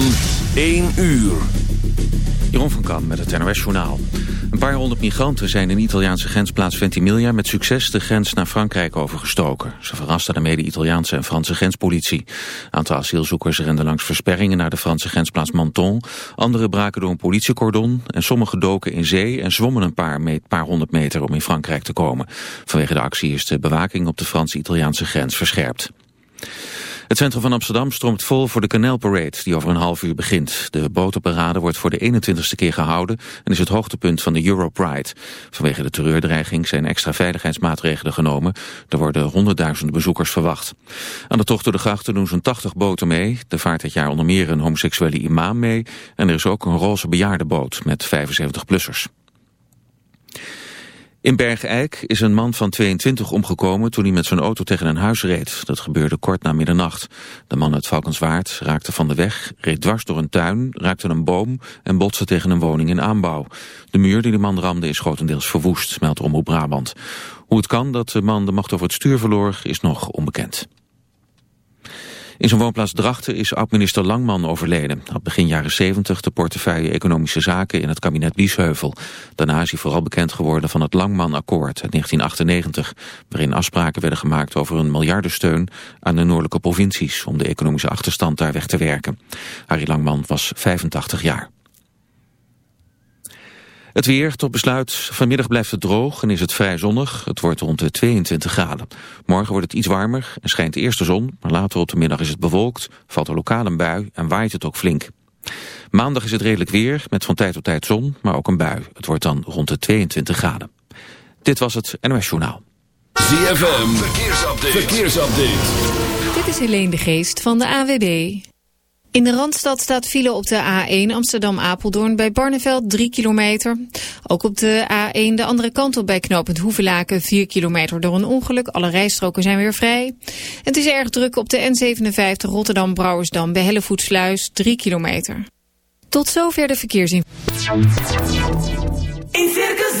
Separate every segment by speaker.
Speaker 1: van 1 uur.
Speaker 2: Jeroen van Kam met het NOS Journaal. Een paar honderd migranten zijn in de Italiaanse grensplaats Ventimiglia... met succes de grens naar Frankrijk overgestoken. Ze verrasten daarmee de Italiaanse en Franse grenspolitie. Aantal asielzoekers renden langs versperringen naar de Franse grensplaats Menton. Anderen braken door een politiecordon... en sommigen doken in zee en zwommen een paar, paar honderd meter om in Frankrijk te komen. Vanwege de actie is de bewaking op de Franse-Italiaanse grens verscherpt. Het centrum van Amsterdam stroomt vol voor de Canalparade die over een half uur begint. De botenparade wordt voor de 21ste keer gehouden en is het hoogtepunt van de Europride. Vanwege de terreurdreiging zijn extra veiligheidsmaatregelen genomen. Er worden honderdduizenden bezoekers verwacht. Aan de tocht door de grachten doen zo'n 80 boten mee. Er vaart dit jaar onder meer een homoseksuele imam mee en er is ook een roze bejaardenboot met 75-plussers. In Bergijk is een man van 22 omgekomen toen hij met zijn auto tegen een huis reed. Dat gebeurde kort na middernacht. De man uit Valkenswaard raakte van de weg, reed dwars door een tuin, raakte een boom en botste tegen een woning in aanbouw. De muur die de man ramde is grotendeels verwoest, meldt Omroep Brabant. Hoe het kan dat de man de macht over het stuur verloor is nog onbekend. In zijn woonplaats Drachten is oud-minister Langman overleden. Had begin jaren 70 de portefeuille Economische Zaken in het kabinet Biesheuvel. Daarna is hij vooral bekend geworden van het Langman-akkoord uit 1998... waarin afspraken werden gemaakt over een miljardensteun aan de noordelijke provincies... om de economische achterstand daar weg te werken. Harry Langman was 85 jaar. Het weer tot besluit. Vanmiddag blijft het droog en is het vrij zonnig. Het wordt rond de 22 graden. Morgen wordt het iets warmer en schijnt eerst de zon. Maar later op de middag is het bewolkt, valt er lokaal een bui en waait het ook flink. Maandag is het redelijk weer, met van tijd tot tijd zon, maar ook een bui. Het wordt dan rond de 22 graden. Dit was het NOS Journaal.
Speaker 1: ZFM, verkeersupdate. verkeersupdate.
Speaker 3: Dit is Helene de Geest van de AWB. In de Randstad staat file op de A1 Amsterdam-Apeldoorn bij Barneveld 3 kilometer. Ook op de A1 de andere kant op bij knooppunt Hoevelaken 4 kilometer door een ongeluk. Alle rijstroken zijn weer vrij. Het is erg druk op de N57 Rotterdam-Brouwersdam bij Hellevoetsluis 3 kilometer. Tot zover de verkeersinformatie.
Speaker 4: In Circus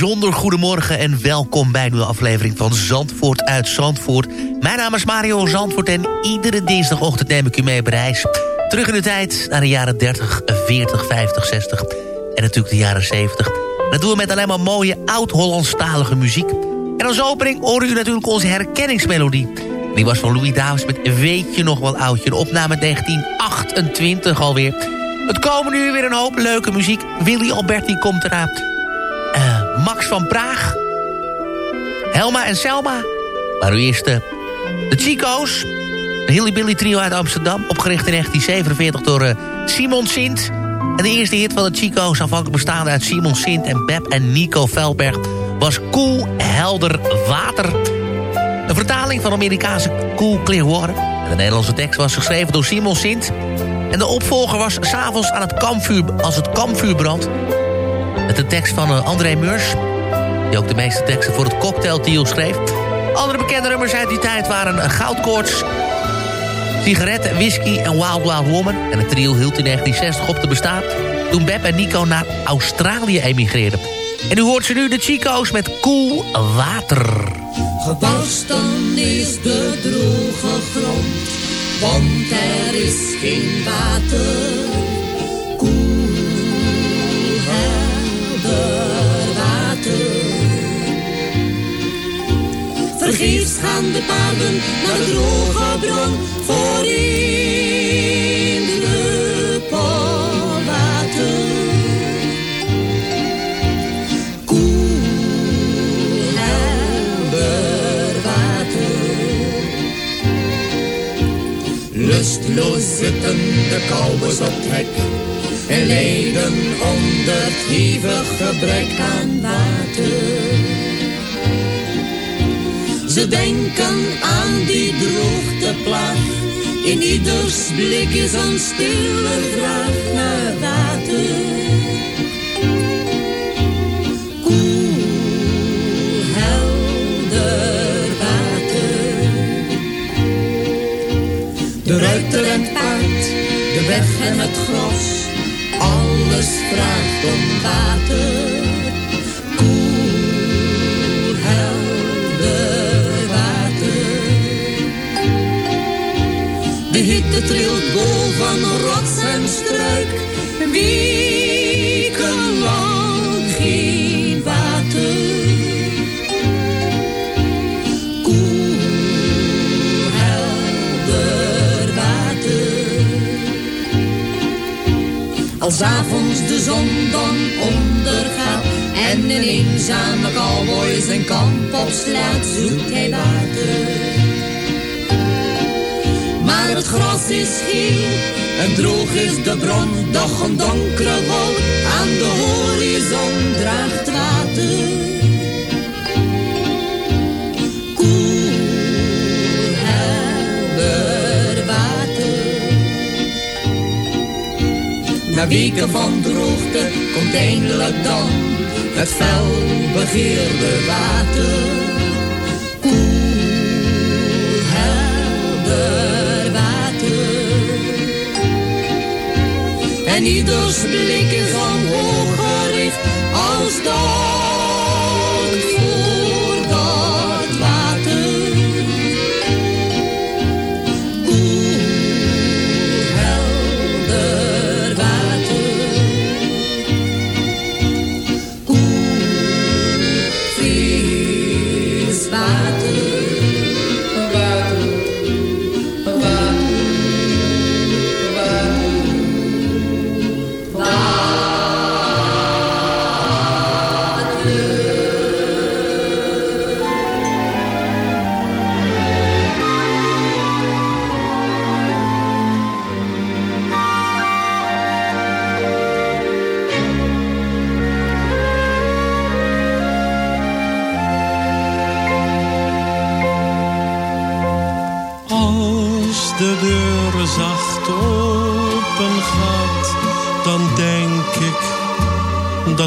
Speaker 5: Bijzonder goedemorgen en welkom bij een nieuwe aflevering van Zandvoort uit Zandvoort. Mijn naam is Mario Zandvoort en iedere dinsdagochtend neem ik u mee op reis. Terug in de tijd naar de jaren 30, 40, 50, 60 en natuurlijk de jaren 70. Dat doen we met alleen maar mooie oud-Hollandstalige muziek. En als opening horen u natuurlijk onze herkenningsmelodie. Die was van Louis Davis met Weet je nog wel oudje, een opname 1928 alweer. Het komen nu weer een hoop leuke muziek. Willy Alberti komt eraan. Max van Praag. Helma en Selma. Maar nu eerst uh, de Chico's. De Hilly Billy trio uit Amsterdam. Opgericht in 1947 door uh, Simon Sint. En de eerste hit van de Chico's, afhankelijk bestaande uit Simon Sint en Beb en Nico Velberg... was Koel Helder Water. Een vertaling van Amerikaanse Cool Clear Water. En de Nederlandse tekst was geschreven door Simon Sint. En de opvolger was s'avonds aan het kampvuur, als het kampvuur brandt. Met de tekst van uh, André Meurs. Die ook de meeste teksten voor het cocktaildeal schreef. Andere bekende nummers uit die tijd waren uh, Goudkoorts... Sigaretten, Whisky en Wild Wild Woman. En het trio hield in 1960 op te bestaan... toen Beb en Nico naar Australië emigreerden. En u hoort ze nu de Chico's met Koel Water.
Speaker 6: Gebarsten is de droge grond, want er is geen water. Vergeefs gaan de paarden naar droge bron voor in de polwater. Koel, helder water. Lustloos zitten de cowboys op trek en lijden onder hevig gebrek aan water. Ze denken aan die droogteplaag. In ieders blik is een stille vraag naar water. Koel, helder water. De ruiter en het paard, de weg en het gras. Alles vraagt om water. Hitte trilt boven rots en struik. Wekenlang geen water. Koel, helder water. Als avonds de zon dan ondergaat en een eenzame cowboy zijn kamp opslaat, zoekt hij water. Is en droog is de bron, doch een donkere wolk aan de horizon draagt water. Koel, helder water. Na weken van droogte komt eindelijk dan het fel begeerde water. En ieders blik is omhoog gericht als dank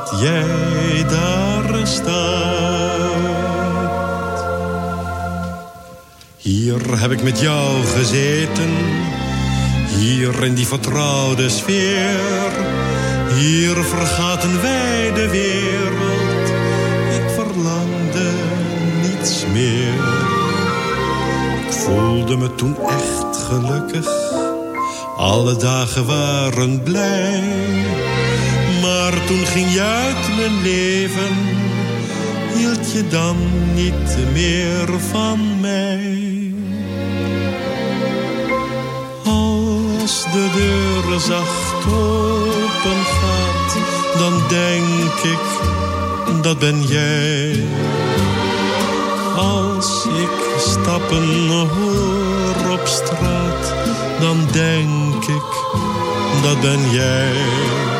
Speaker 7: dat jij daar staat. Hier heb ik met jou gezeten, hier in die vertrouwde sfeer. Hier vergaten wij de wereld, ik verlangde niets meer. Ik voelde me toen echt gelukkig, alle dagen waren blij. Maar toen ging je uit mijn leven, hield je dan niet meer van mij. Als de deur zacht open gaat, dan denk ik, dat ben jij. Als ik stappen hoor op straat, dan denk ik, dat ben jij.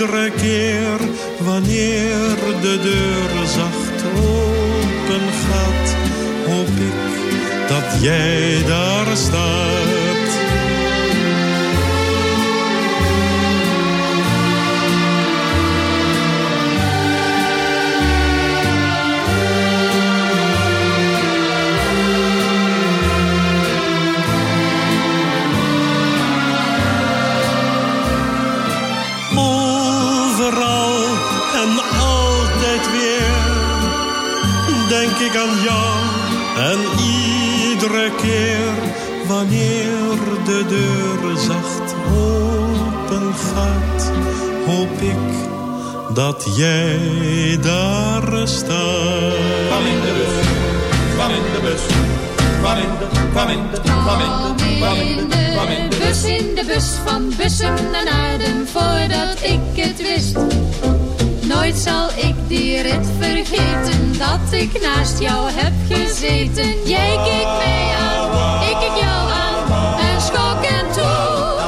Speaker 7: Iedere keer, wanneer de deur zacht open gaat, hoop ik dat jij daar staat. En altijd weer denk ik aan jou. En iedere keer wanneer de deur zacht open gaat, hoop ik dat jij daar staat.
Speaker 8: Kwam in de bus, kwam in de bus. Kwam in de, kwam in de, kwam in de, kwam in de, kwam in de
Speaker 9: bus. in de bus van Bussum naar Naarden voordat ik het wist. Nooit zal ik die rit vergeten dat ik naast jou heb gezeten. Jij keek mij aan, ik keek jou aan en schok en toe.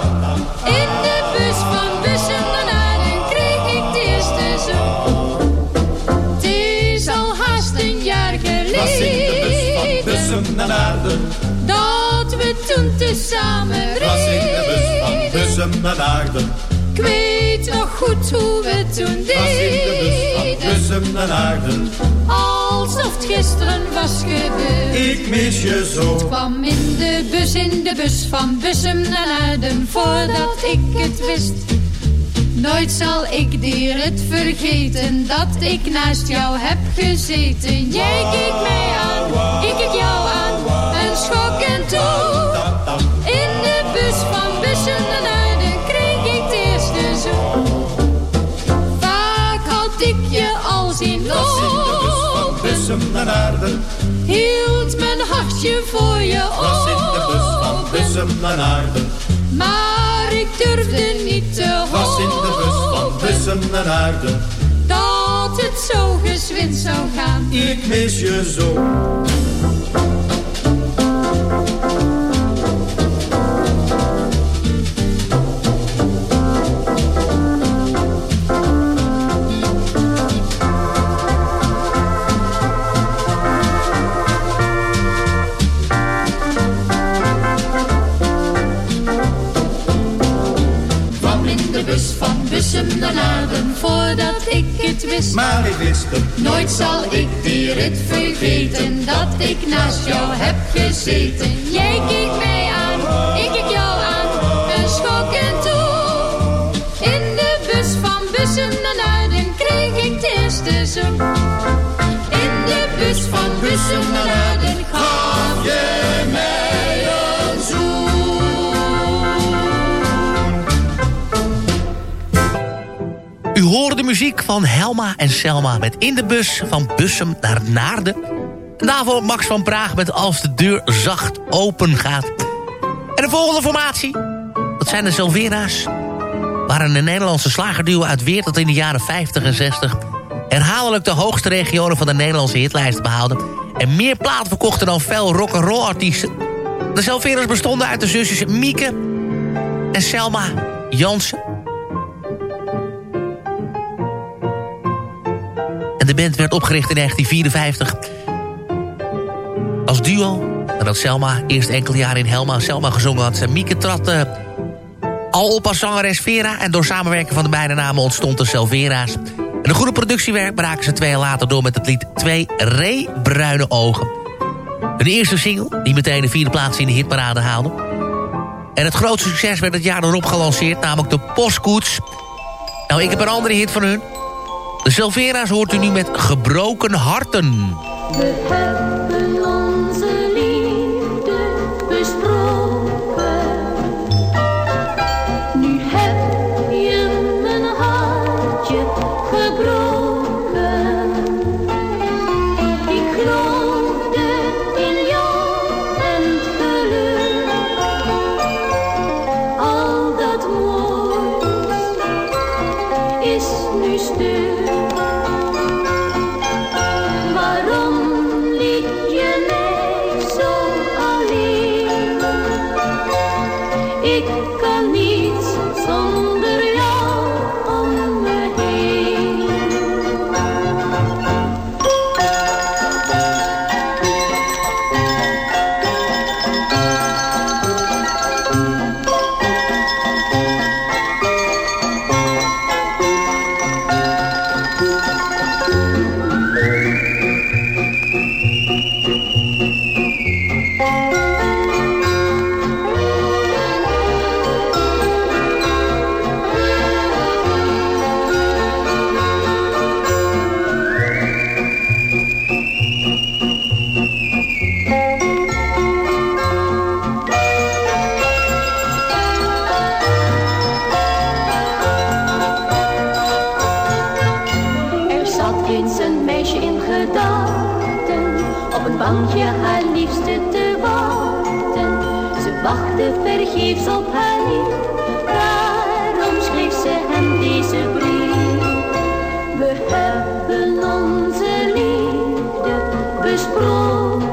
Speaker 9: In de bus van Bussum naar Naarden kreeg ik de eerste zoen. Het is al haast een jaar geleden.
Speaker 8: Bussum naar Naarden.
Speaker 9: Dat we toen tezamen reden.
Speaker 8: Was in de bus van naar
Speaker 9: nog goed hoe we toen deden.
Speaker 8: Bussum naar Naarden.
Speaker 9: Alsof het gisteren was gebeurd.
Speaker 8: Ik mis je zo.
Speaker 9: Het kwam in de bus, in de bus van Bussum naar Naarden. Voordat ik het wist. Nooit zal ik die rit vergeten dat ik naast jou heb gezeten. Jij keek mij aan, ik keek jou aan en schok en toe. Naar Naarden. Hield mijn hartje voor je open.
Speaker 8: Was in de bus van Bussum naar Naarden.
Speaker 9: Maar ik durfde niet te hopen.
Speaker 8: Was in de bus van Bussum naar Naarden.
Speaker 9: Dat het zo gezwind zou gaan.
Speaker 8: Ik mis je zo.
Speaker 9: Het.
Speaker 8: Maar ik wist het.
Speaker 9: Nooit zal ik die rit vergeten dat ik naast jou heb gezeten. Jij keek mij aan, ik keek jou aan en schok en toe. In de bus van Bussum naar kreeg ik de eerste zoen. In de bus van Bussum naar gaf je
Speaker 5: hoorde de muziek van Helma en Selma met In de Bus van Bussum naar Naarden. En daarvoor Max van Praag met Als de deur zacht open gaat. En de volgende formatie, dat zijn de Silvera's. Waren een Nederlandse slagerduo uit Weert dat in de jaren 50 en 60... herhaaldelijk de hoogste regionen van de Nederlandse hitlijst behaalden... en meer platen verkochten dan veel rock'n'roll artiesten. De Silvera's bestonden uit de zusjes Mieke en Selma Jansen... de band werd opgericht in 1954 als duo. Nadat Selma eerst enkele jaren in Helma en Selma gezongen had. Mieke trad uh, al op als zangeres Vera. En door samenwerking van de beide namen ontstond de Selvera's. En een goede productiewerk braken ze twee jaar later door met het lied Twee Re-Bruine Ogen. Hun eerste single, die meteen de vierde plaats in de hitparade haalde. En het grootste succes werd het jaar erop gelanceerd, namelijk de Postkoets. Nou, ik heb een andere hit van hun. De Silvera's hoort u nu met Gebroken Harten.
Speaker 10: Oh.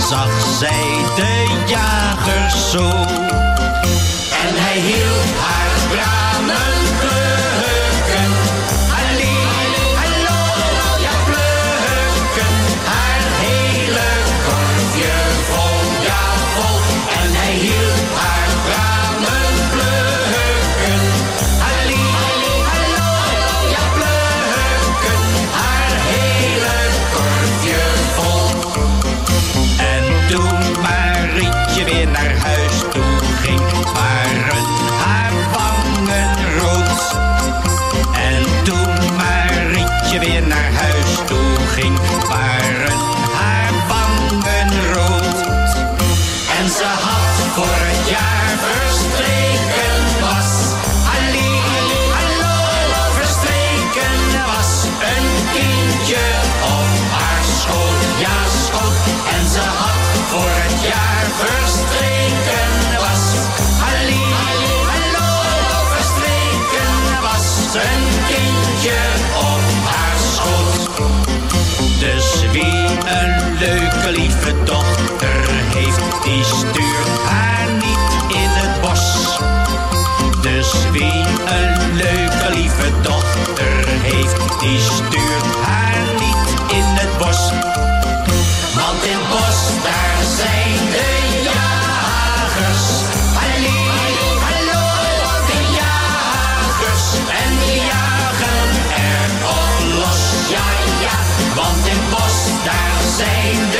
Speaker 10: zag zij de jager zo. En hij hield haar braaf. leuke lieve dochter heeft, die stuurt haar niet in het bos. Dus wie een leuke lieve dochter heeft, die stuurt haar niet in het bos.
Speaker 11: same.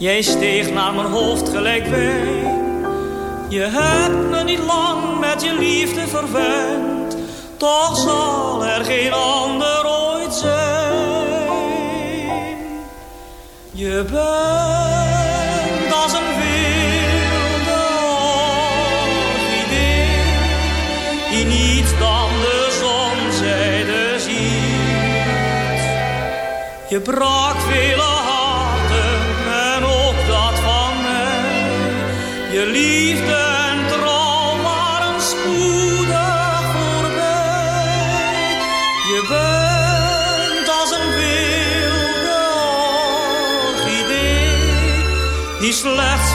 Speaker 11: Jij steeg naar mijn hoofd gelijk wijn. Je hebt me niet lang met je liefde verwend. Toch zal er geen ander ooit zijn. Je bent als een wilde orchidee. Die niet dan de zonzijde ziet. Je brak vele harten Je liefde en trouw waren spoedig voorbij. Je bent als een wilde orchidee die slechts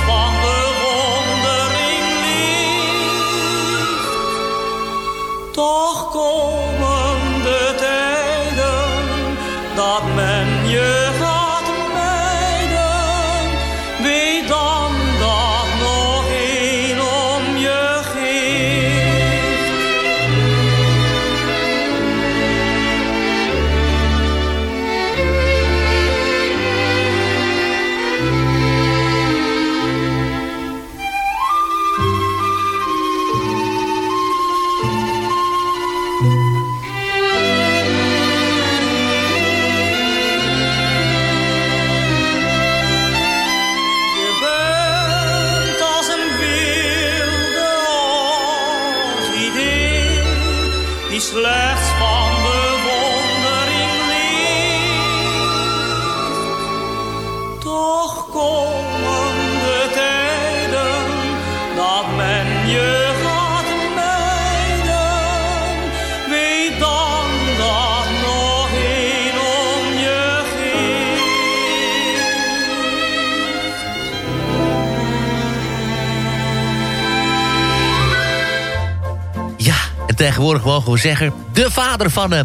Speaker 5: tegenwoordig mogen we zeggen... de vader van eh,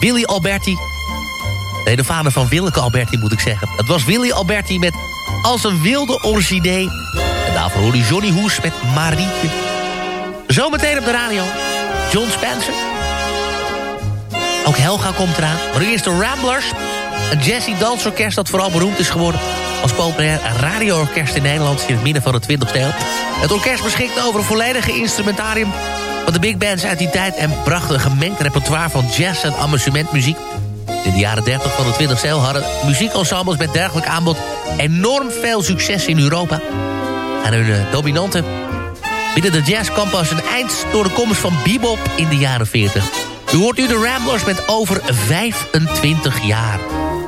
Speaker 5: Willy Alberti. Nee, de vader van Willeke Alberti moet ik zeggen. Het was Willy Alberti met Als een wilde orchidee. En daarvoor hoorde Johnny Hoes met Marietje. Zometeen op de radio. John Spencer. Ook Helga komt eraan. Maar nu eerst de Ramblers. Een jazzy dansorkest dat vooral beroemd is geworden... als populair radioorkest in Nederland in het midden van de 20e eeuw. Het orkest beschikt over een volledige instrumentarium de big bands uit die tijd... en bracht een gemengd repertoire van jazz en amusementmuziek. In de jaren 30 van de 20e eeuw hadden muziekensembles met dergelijk aanbod... enorm veel succes in Europa. En hun eh, dominante binnen de jazz kwam pas een eind... door de komst van bebop in de jaren 40. U hoort nu de Ramblers met over 25 jaar.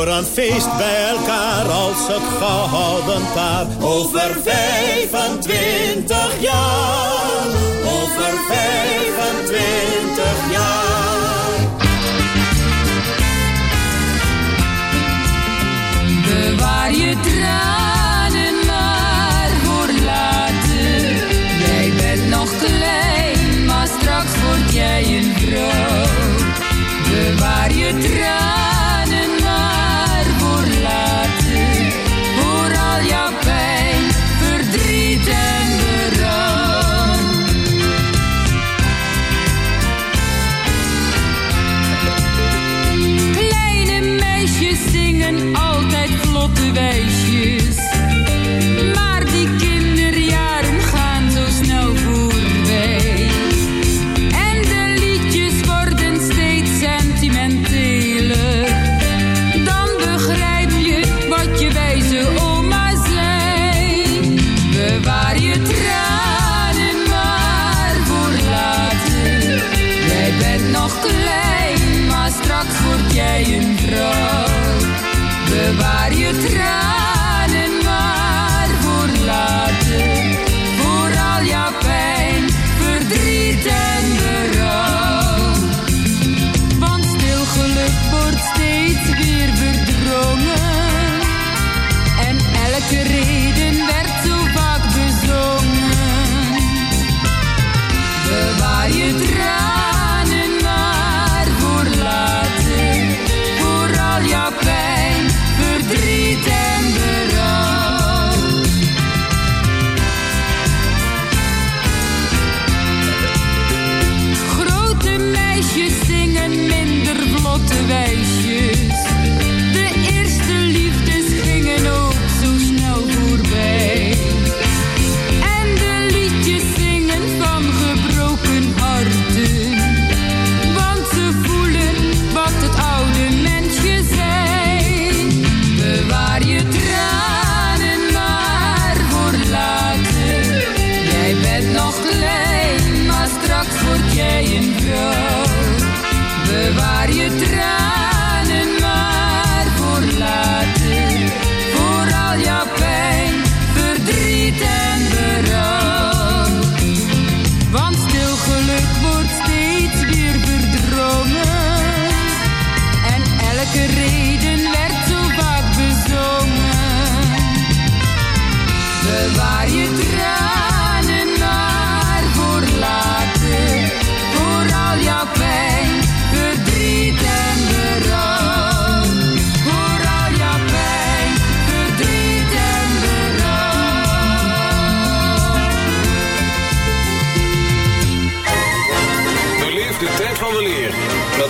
Speaker 8: Voor een feest bij elkaar als het gehouden paar.
Speaker 6: over 25 jaar. Over 25 jaar.
Speaker 12: Bewaar je Bewaar je tranen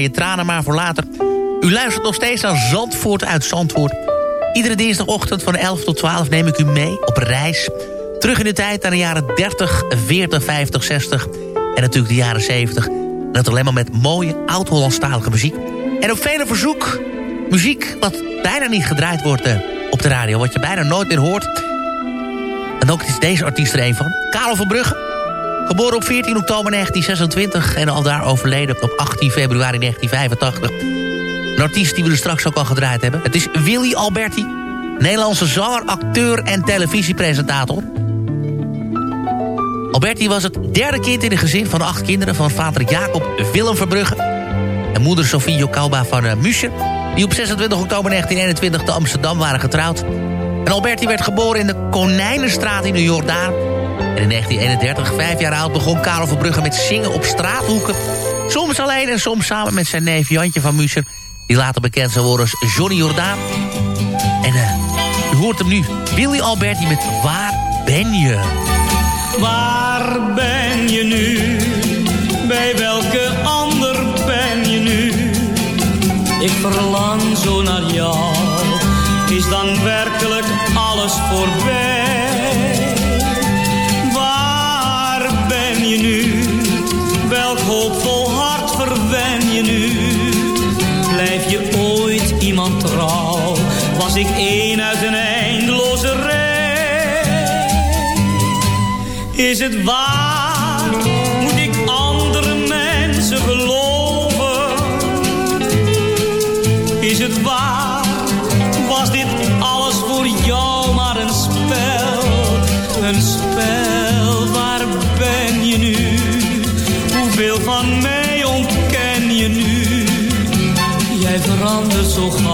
Speaker 13: Je
Speaker 5: tranen maar voor later. U luistert nog steeds naar Zandvoort uit Zandvoort. Iedere dinsdagochtend van 11 tot 12 neem ik u mee op reis. Terug in de tijd naar de jaren 30, 40, 50, 60 en natuurlijk de jaren 70. En dat alleen maar met mooie oud-Hollandstalige muziek. En op vele verzoek muziek wat bijna niet gedraaid wordt eh, op de radio. Wat je bijna nooit meer hoort. En ook is deze artiest er een van. Karel van Brugge. Geboren op 14 oktober 1926 en al daar overleden op 18 februari 1985. Een artiest die we er straks ook al gedraaid hebben. Het is Willy Alberti. Nederlandse zanger, acteur en televisiepresentator. Alberti was het derde kind in een gezin van acht kinderen... van vader Jacob Willem Verbrugge en moeder Sofie Jokauba van uh, die op 26 oktober 1921 te Amsterdam waren getrouwd. En Alberti werd geboren in de Konijnenstraat in de Jordaan. En in 1931, vijf jaar oud, begon Karel Verbrugge met zingen op straathoeken. Soms alleen en soms samen met zijn neef Jantje van Muscher... die later bekend zou worden als Johnny Jordaan. En uh, u hoort hem nu, Willy Alberti met Waar ben je?
Speaker 11: Waar ben je nu? Bij welke ander ben je nu? Ik verlang zo naar jou. Is dan werkelijk alles voorbij? Nu? Welk hoopvol hart verwen je nu? Blijf je ooit iemand trouw? Was ik één uit een eindeloze rij? Is het waar? Moet ik andere mensen geloven? Is het waar? ojos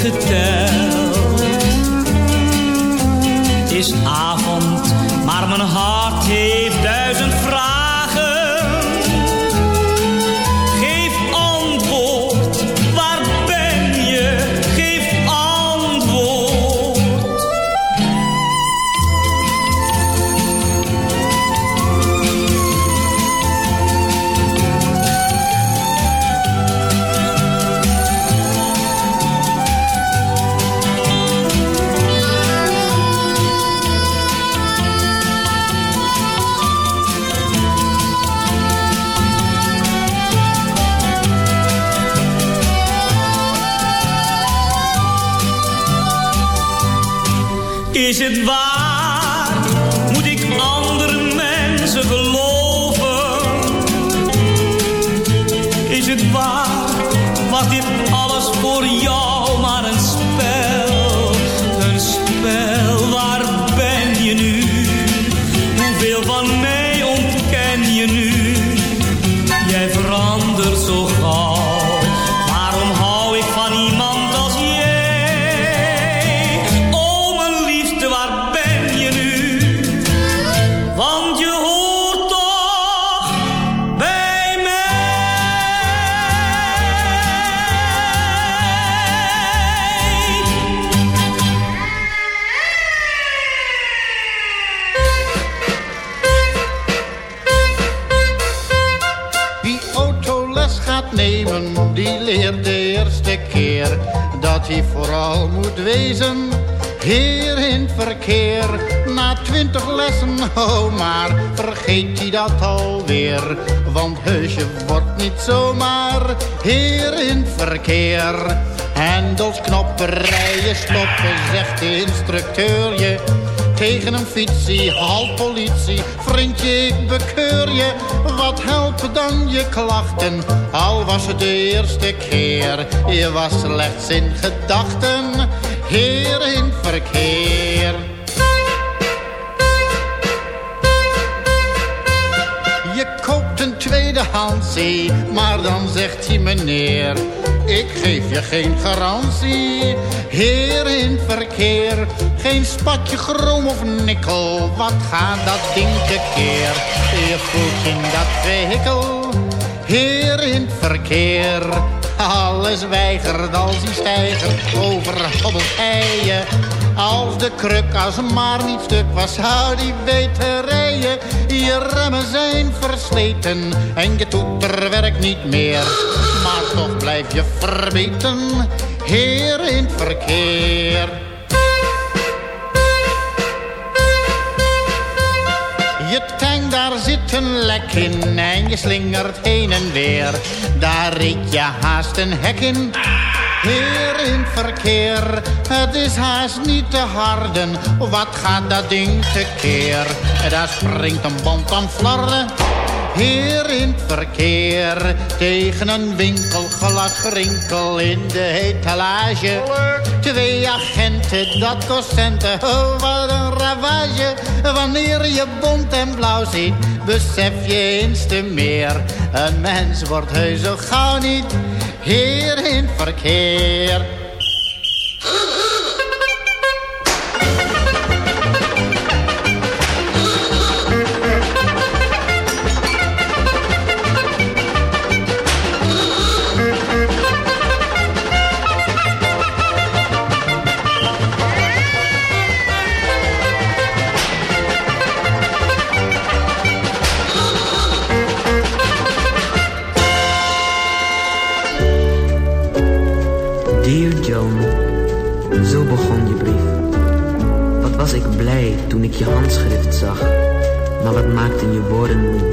Speaker 11: niet
Speaker 14: nemen, die leert de eerste keer dat hij vooral moet wezen. Heer in verkeer, na twintig lessen, oh maar vergeet hij dat alweer. Want heusje wordt niet zomaar heer in verkeer. Hendels, knoppen, rijden, stoppen, zegt de instructeur je. Tegen een fietsie, halt politie, vriendje ik bekeur je. Wat helpen dan je klachten, al was het de eerste keer. Je was slechts in gedachten, heer in verkeer. Je koopt een tweedehandsie, maar dan zegt hij meneer... Ik geef je geen garantie, heer in verkeer. Geen spatje chroom of nikkel, wat gaat dat ding tekeer? Je voelt in dat vehikel, heer in verkeer. Alles weigert als die stijger overhobbelt hij je. Als de kruk als maar niet stuk was, zou die weten rijden. Je remmen zijn versleten en je toeter werkt niet meer. Maar toch blijf je verbeten, heer in het verkeer. Je tank, daar zit een lek in en je slingert heen en weer. Daar reed je haast een hek in. Heer in verkeer, het is haast niet te harden. Wat gaat dat ding tekeer? Daar springt een band aan flarden. Heer in het verkeer, tegen een winkelglas gerinkel in de etalage. Twee agenten, dat kost centen, oh wat een ravage. Wanneer je bont en blauw ziet, besef je eens te meer. Een mens wordt heus zo gauw niet, heer in het verkeer.
Speaker 15: Ik je handschrift zag. Maar wat maakten je woorden me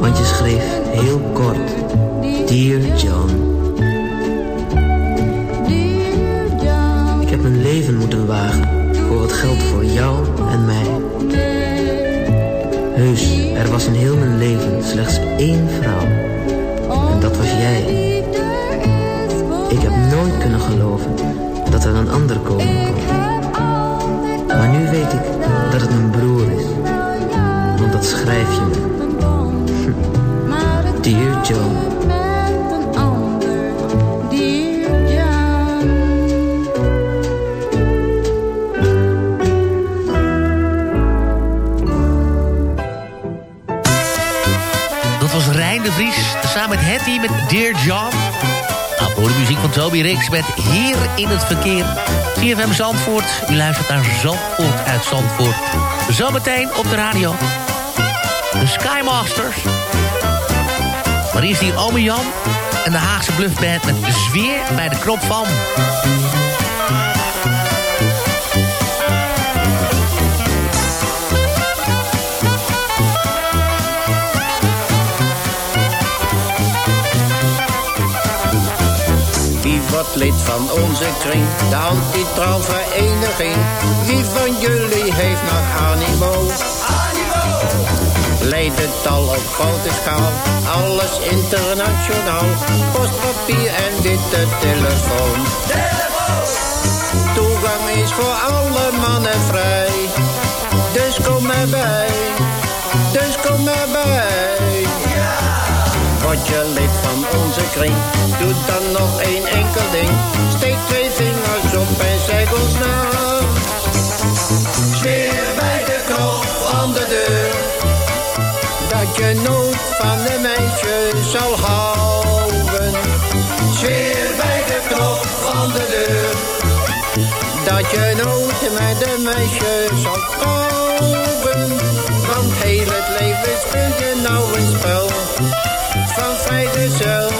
Speaker 15: want je schreef heel kort, Dear John. Ik heb mijn leven moeten wagen voor wat geldt voor jou en mij. Heus, er was in heel mijn leven slechts één vrouw. En dat was jij. Ik heb nooit kunnen geloven dat er een ander komen kon. Maar nu weet ik dat het mijn broer is. Want dat schrijf je me. Dear John.
Speaker 5: Dat was Rijn de Vries, samen met Hetty met Dear John. Nou, voor de muziek van Toby Rix met Hier in het Verkeer. CFM Zandvoort, u luistert naar Zandvoort uit Zandvoort. Zometeen op de radio. De Skymasters. Eerst hier Ome Jan en de Haagse Bluffband met Zweer bij de knop van...
Speaker 16: Wie
Speaker 17: wordt lid van onze kring, de anti-vereniging. Wie van jullie heeft nog animo? Leidental op grote schaal, alles internationaal. Postpapier en witte telefoon. Toegang is voor alle mannen vrij. Dus kom erbij, dus kom erbij. Word je lid van onze kring, doe dan nog één enkel ding. Je nooit met een meisje zal trouwen. Want heel het leven speel je nou een spel. Van vrijgezel. Van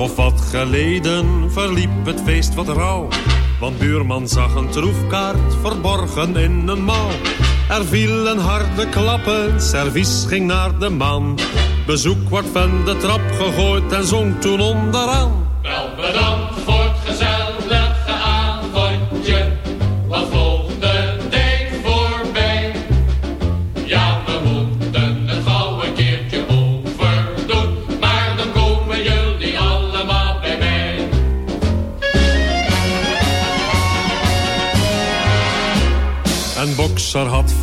Speaker 7: of wat geleden verliep het feest wat rauw. Want buurman zag een troefkaart verborgen in een mouw. Er vielen harde klappen, servies ging naar de man. Bezoek wordt van de trap gegooid en zong toen onderaan.
Speaker 18: Wel bedankt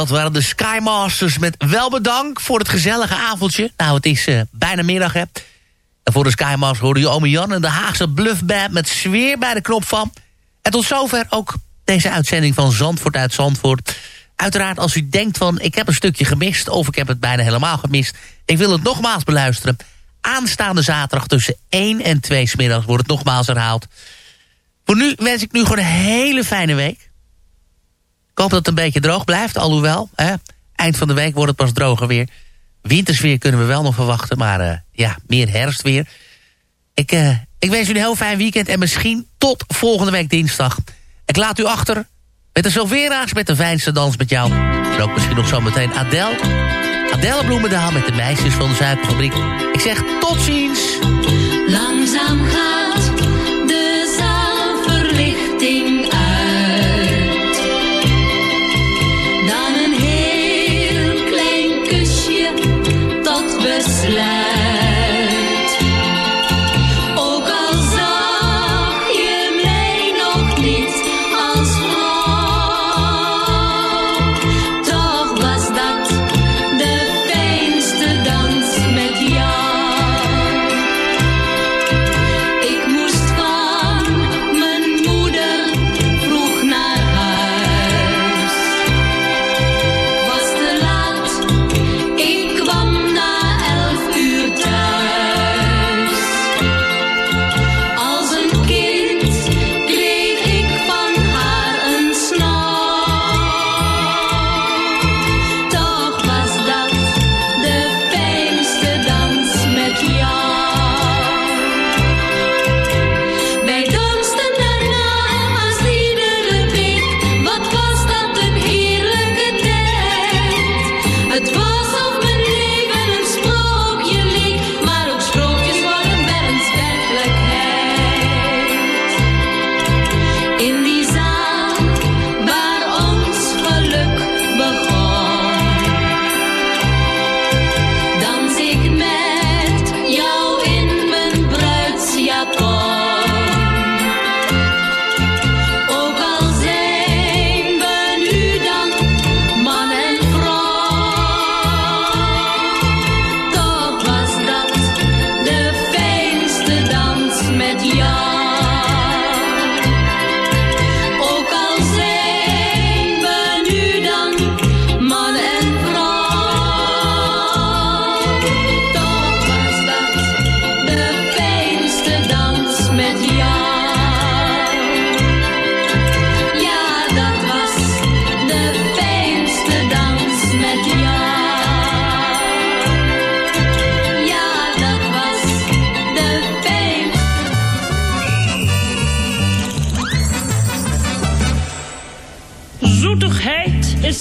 Speaker 5: dat waren de Skymasters met wel bedankt voor het gezellige avondje. Nou, het is eh, bijna middag, hè. En voor de Skymasters hoorde je Ome Jan en de Haagse Bluffband... met sfeer bij de knop van. En tot zover ook deze uitzending van Zandvoort uit Zandvoort. Uiteraard als u denkt van ik heb een stukje gemist... of ik heb het bijna helemaal gemist... ik wil het nogmaals beluisteren. Aanstaande zaterdag tussen 1 en 2 smiddags wordt het nogmaals herhaald. Voor nu wens ik nu gewoon een hele fijne week. Ik hoop dat het een beetje droog blijft, alhoewel. Hè, eind van de week wordt het pas droger weer. Wintersweer kunnen we wel nog verwachten, maar eh, ja, meer herfstweer. Ik, eh, ik wens u een heel fijn weekend en misschien tot volgende week dinsdag. Ik laat u achter met de Silvera's met de fijnste dans met jou. En ook misschien nog zo meteen Adele. Adele Bloemendaal met de meisjes van de suikerfabriek. Ik zeg tot ziens.
Speaker 19: Langzaam gaat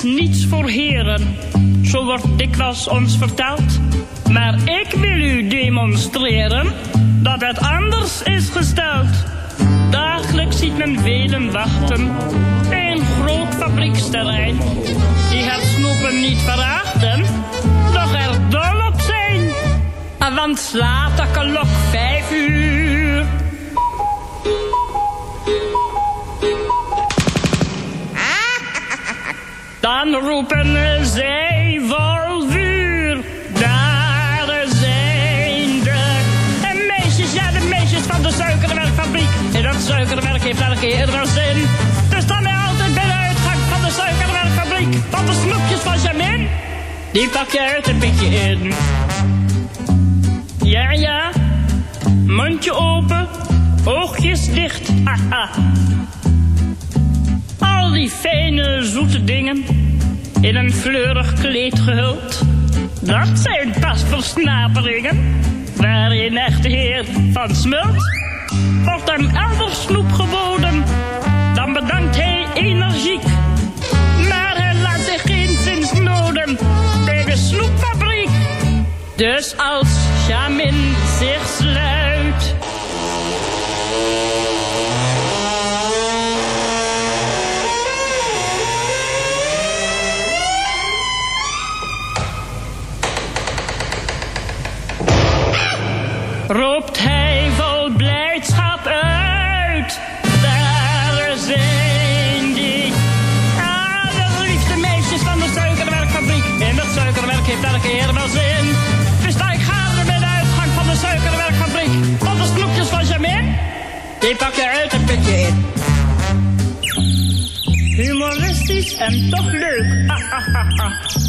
Speaker 20: niets voor heren. Zo wordt dikwijls ons verteld. Maar ik wil u demonstreren dat het anders is gesteld. Dagelijks ziet men velen wachten een groot fabrieksterrein. Die het snoepen niet verachten, doch er dol op zijn. Want slaat de klok vijf uur. Dan roepen zij vol vuur. Daar zijn de meisjes, ja de meisjes van de suikerwerkfabriek. En dat suikerwerk heeft elke keer wel zin. Dus dan altijd bij de uitgang van de suikerwerkfabriek. Want de snoepjes van Jamin, die pak je uit een beetje in. Ja, ja, mondje open, oogjes dicht, haha. Al die fijne, zoete dingen, in een fleurig kleed gehuld. Dat zijn pas versnaperingen, waarin echt heer van smult. Wordt hem elders snoep geboden, dan bedankt hij energiek. Maar hij laat zich geen zins noden bij de snoepfabriek. Dus als Jamin zich sluit. Roept hij vol blijdschap uit. Daar zijn die. Ah, de liefste meisjes van de suikerwerkfabriek. En dat suikerwerk heeft elke keer wel zin. Dus sta ik gaande bij de uitgang van de suikerwerkfabriek. Want de snoepjes van Jamin, die pak je uit een putje in. Humoristisch en toch leuk. Ha, ha, ha,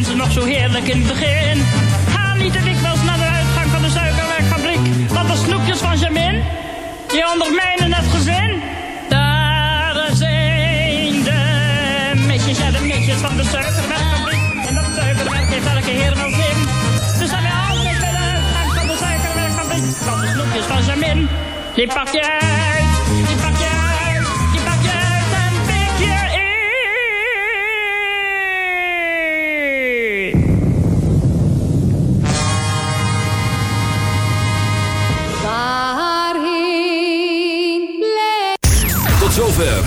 Speaker 20: Zijn ze nog zo heerlijk in het begin. Ga niet te dikwijls naar de uitgang van de suikerwerkfabriek. Want de snoepjes van Jamin, die ondermijnen het gezin. Daar zijn de meisjes, ja de meisjes van de suikerwerkfabriek. En dat suikerwerk heeft elke heer wel zin. Dus dan weer altijd bij de uitgang van de suikerwerkfabriek. Want de snoepjes van Jamin, die pak je